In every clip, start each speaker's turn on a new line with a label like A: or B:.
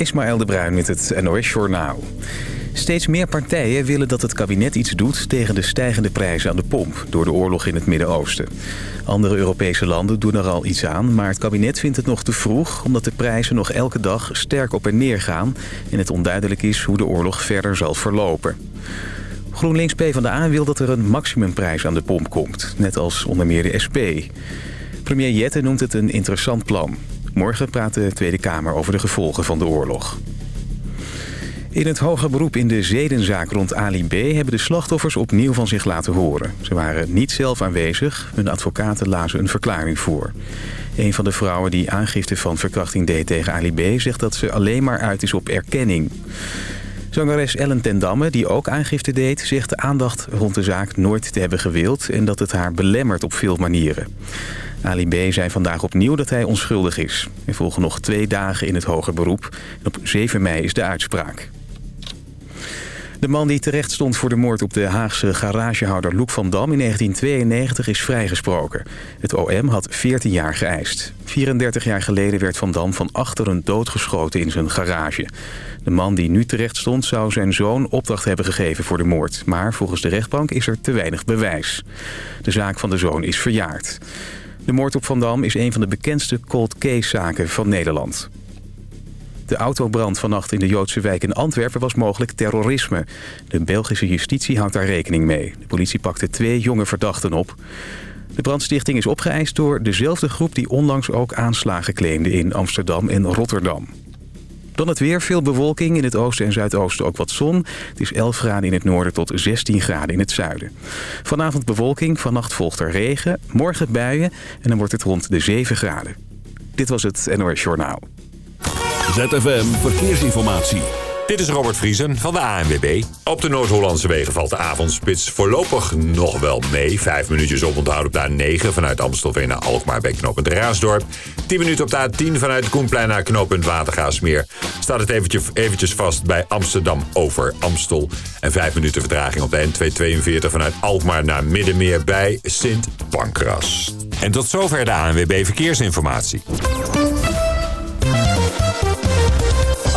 A: Ismaël de Bruin met het NOS Journaal. Steeds meer partijen willen dat het kabinet iets doet tegen de stijgende prijzen aan de pomp door de oorlog in het Midden-Oosten. Andere Europese landen doen er al iets aan, maar het kabinet vindt het nog te vroeg omdat de prijzen nog elke dag sterk op en neer gaan en het onduidelijk is hoe de oorlog verder zal verlopen. GroenLinks PvdA wil dat er een maximumprijs aan de pomp komt, net als onder meer de SP. Premier Jette noemt het een interessant plan. Morgen praat de Tweede Kamer over de gevolgen van de oorlog. In het hoger beroep in de zedenzaak rond Ali B... hebben de slachtoffers opnieuw van zich laten horen. Ze waren niet zelf aanwezig. Hun advocaten lazen een verklaring voor. Een van de vrouwen die aangifte van verkrachting deed tegen Ali B... zegt dat ze alleen maar uit is op erkenning. Zangeres Ellen ten Damme, die ook aangifte deed... zegt de aandacht rond de zaak nooit te hebben gewild... en dat het haar belemmert op veel manieren. Ali B. zei vandaag opnieuw dat hij onschuldig is. Er volgen nog twee dagen in het hoger beroep. En op 7 mei is de uitspraak. De man die terecht stond voor de moord op de Haagse garagehouder Loek van Dam in 1992 is vrijgesproken. Het OM had 14 jaar geëist. 34 jaar geleden werd Van Dam van achteren doodgeschoten in zijn garage. De man die nu terecht stond zou zijn zoon opdracht hebben gegeven voor de moord. Maar volgens de rechtbank is er te weinig bewijs. De zaak van de zoon is verjaard. De moord op Van Dam is een van de bekendste cold case zaken van Nederland. De autobrand vannacht in de Joodse wijk in Antwerpen was mogelijk terrorisme. De Belgische justitie houdt daar rekening mee. De politie pakte twee jonge verdachten op. De brandstichting is opgeëist door dezelfde groep die onlangs ook aanslagen claimde in Amsterdam en Rotterdam. Dan het weer, veel bewolking. In het oosten en zuidoosten ook wat zon. Het is 11 graden in het noorden tot 16 graden in het zuiden. Vanavond bewolking, vannacht volgt er regen. Morgen buien en dan wordt het rond de 7 graden. Dit was het NOS Journaal.
B: ZFM Verkeersinformatie.
C: Dit is Robert Vriesen van de ANWB. Op de Noord-Hollandse wegen valt de avondspits voorlopig nog wel mee. Vijf minuutjes oponthoud op de A9 vanuit Amstelveen naar Alkmaar bij knooppunt Raasdorp. 10 minuten op de A10 vanuit Koenplein naar knooppunt Watergaasmeer. Staat het eventjes, eventjes vast bij Amsterdam over Amstel. En 5 minuten vertraging op de N242 vanuit Alkmaar naar Middenmeer bij Sint Pancras. En tot zover de ANWB Verkeersinformatie.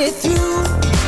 D: Me through.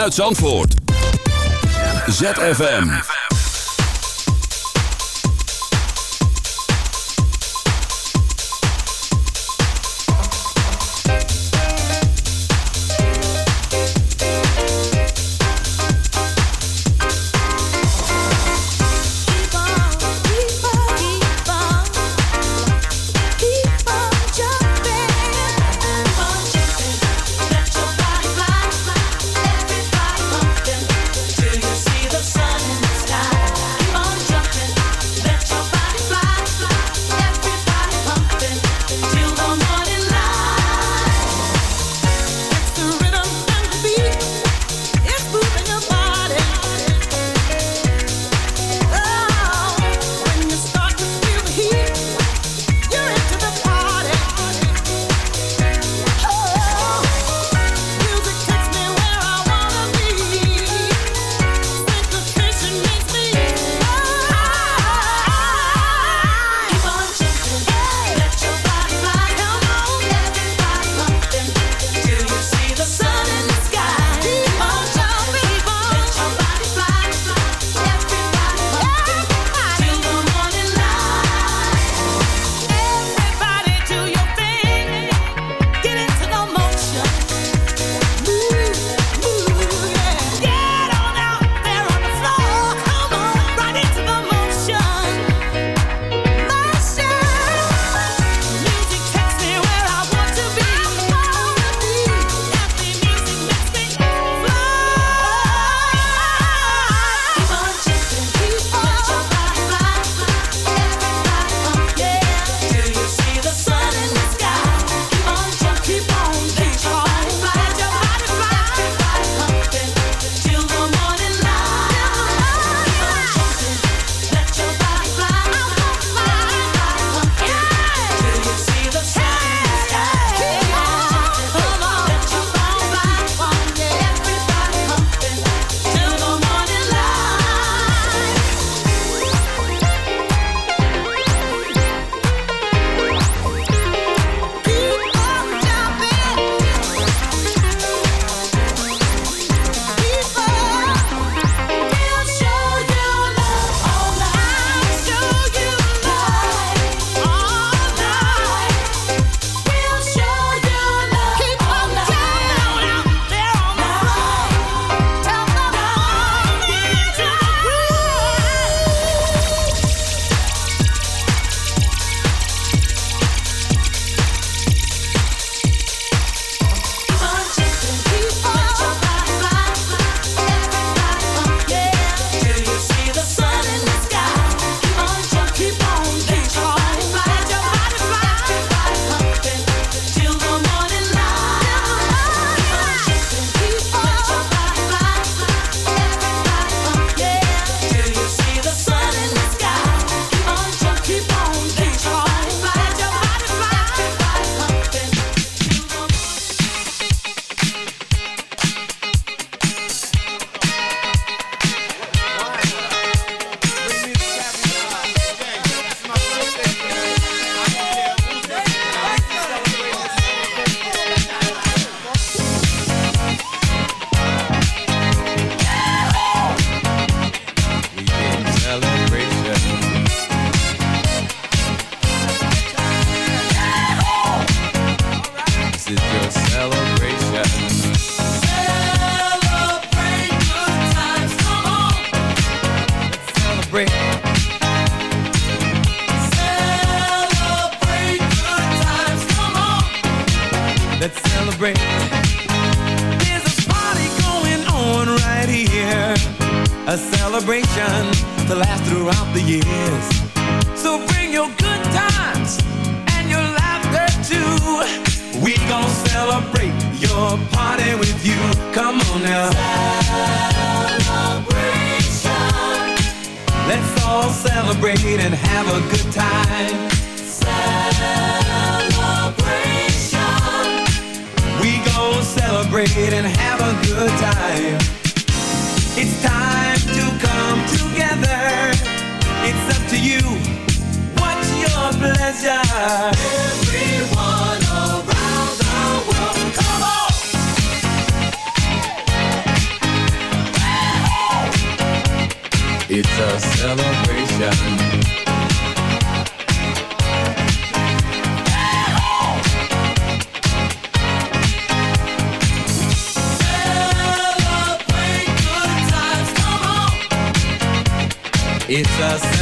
E: Vanuit Zandvoort. ZFM.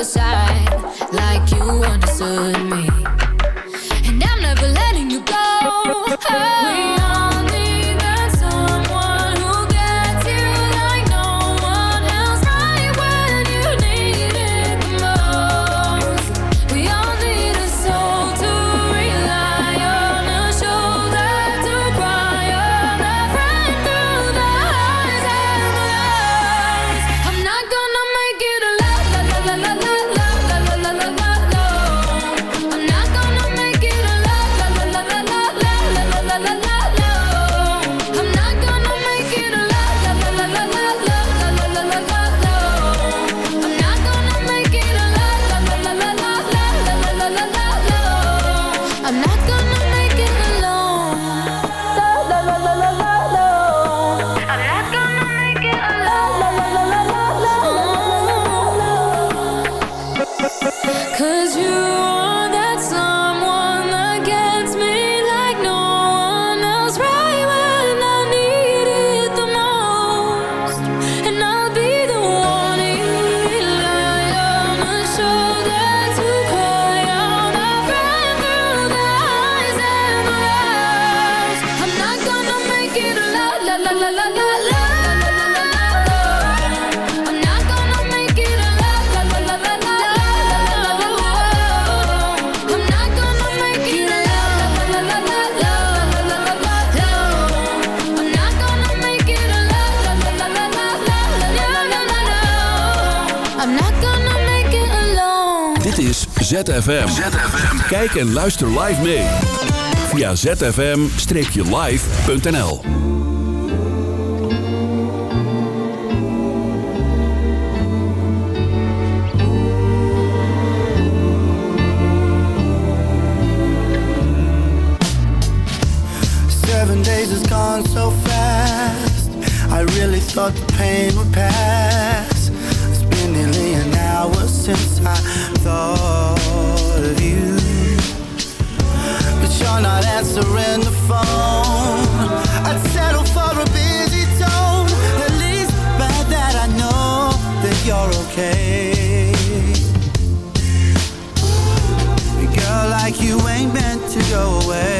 F: other side, like you understood me.
B: ZFM. Kijk en luister live mee. Via zfm-live.nl
G: Seven days is gone so fast I really thought the pain would pass It's been nearly an hour since I thought of you. But you're not answering the phone. I'd settle for a busy tone. At least by that I know that you're okay. A girl like you ain't meant to go away.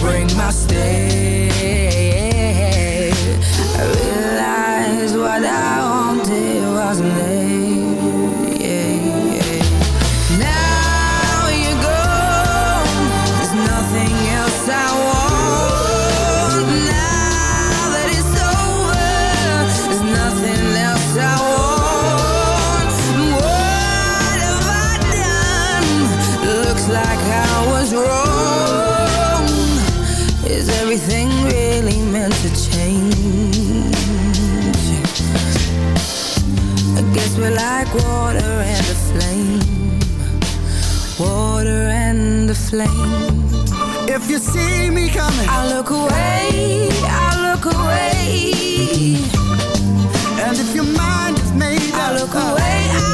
F: bring my stay.
H: Water and a flame. Water and a flame.
G: If you see me coming,
H: I look away, I look away.
G: and if your mind is made
H: I look away, I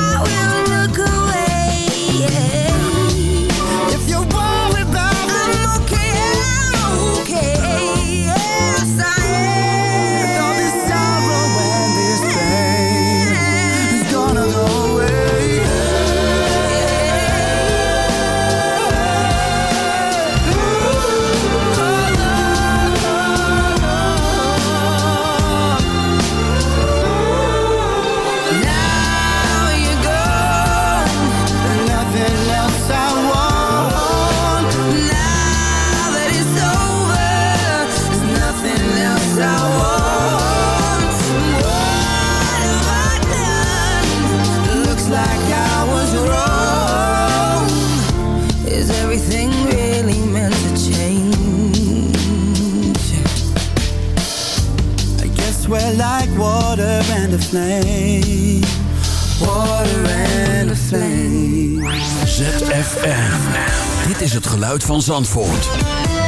G: flame. Water and a flame.
I: ZFM. Dit is het geluid van Zandvoort.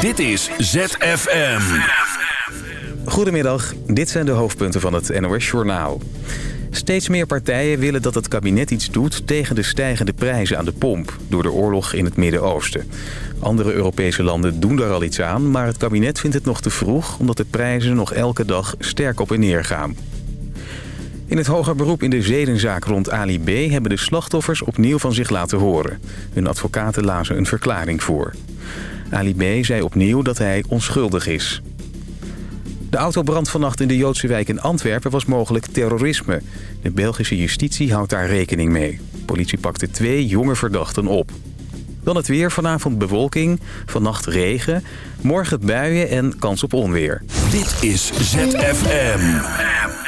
I: Dit is ZFM.
A: Goedemiddag, dit zijn de hoofdpunten van het NOS-journaal. Steeds meer partijen willen dat het kabinet iets doet tegen de stijgende prijzen aan de pomp... door de oorlog in het Midden-Oosten. Andere Europese landen doen daar al iets aan, maar het kabinet vindt het nog te vroeg... omdat de prijzen nog elke dag sterk op en neer gaan. In het hoger beroep in de zedenzaak rond Ali B... hebben de slachtoffers opnieuw van zich laten horen. Hun advocaten lazen een verklaring voor. Ali B. zei opnieuw dat hij onschuldig is. De autobrand vannacht in de Joodse wijk in Antwerpen was mogelijk terrorisme. De Belgische justitie houdt daar rekening mee. Politie pakte twee jonge verdachten op. Dan het weer, vanavond bewolking, vannacht regen, morgen buien en kans op onweer.
I: Dit is ZFM.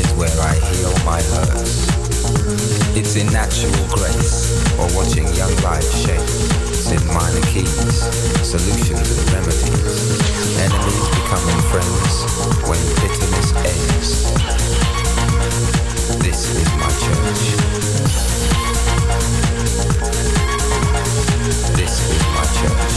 J: Is where I heal my hurts. It's in natural grace or watching young life shape. It's in minor keys, solutions and remedies. Enemies becoming friends when bitterness ends. This is my church. This is my church.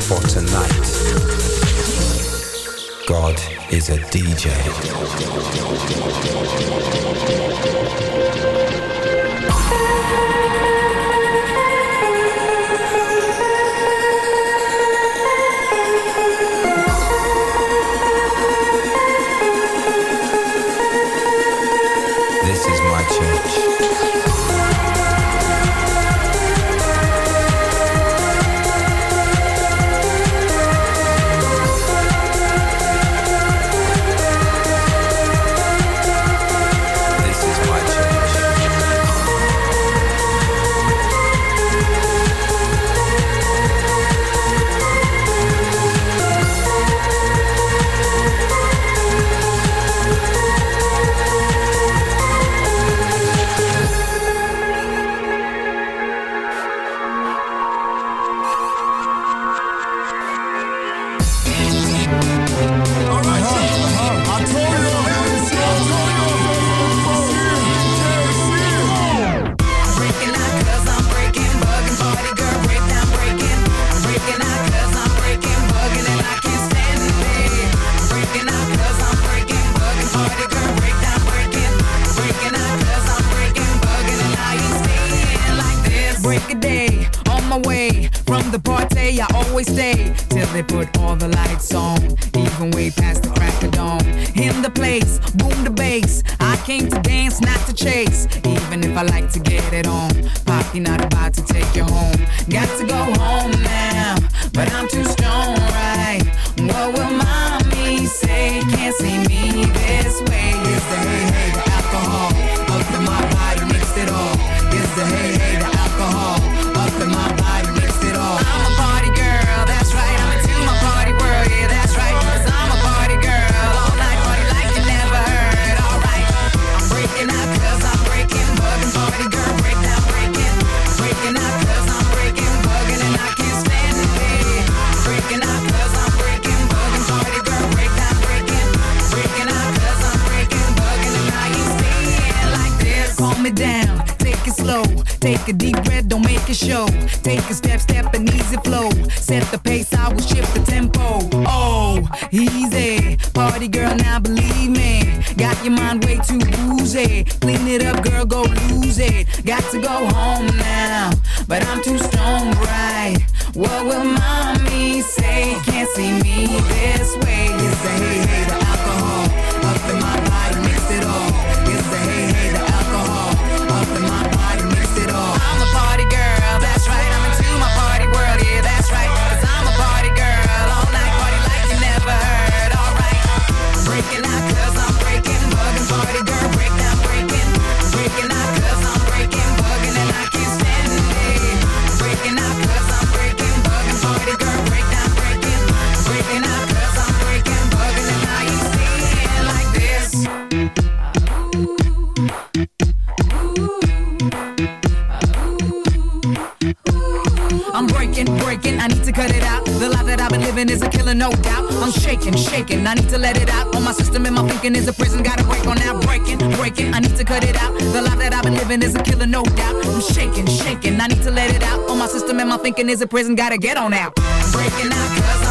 J: For tonight, God is a DJ.
K: show. Take a step, step and easy flow. Set the pace thinking is a prison, gotta get on out. Breaking out cause I'm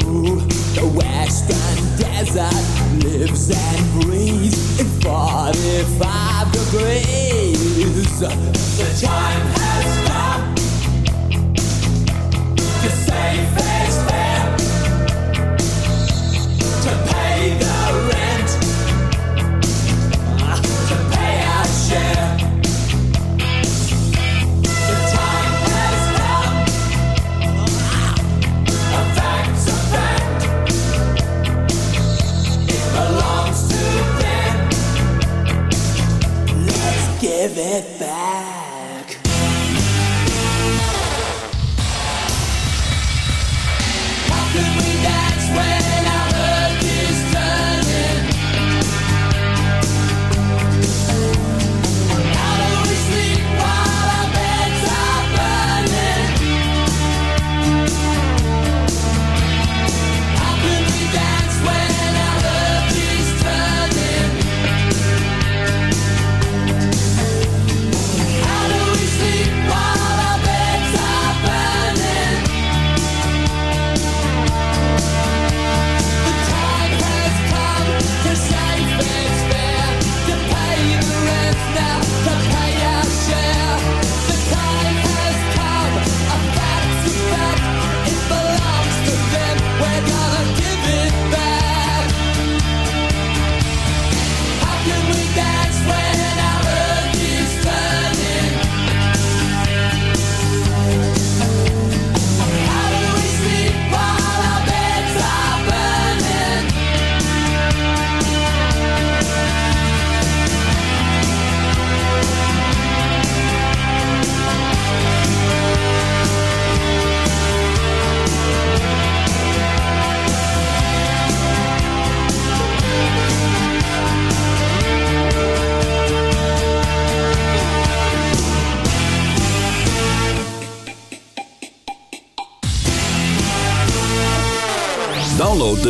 L: The
M: western desert lives and breathes in 45 degrees. The time has come. You're
B: safe. living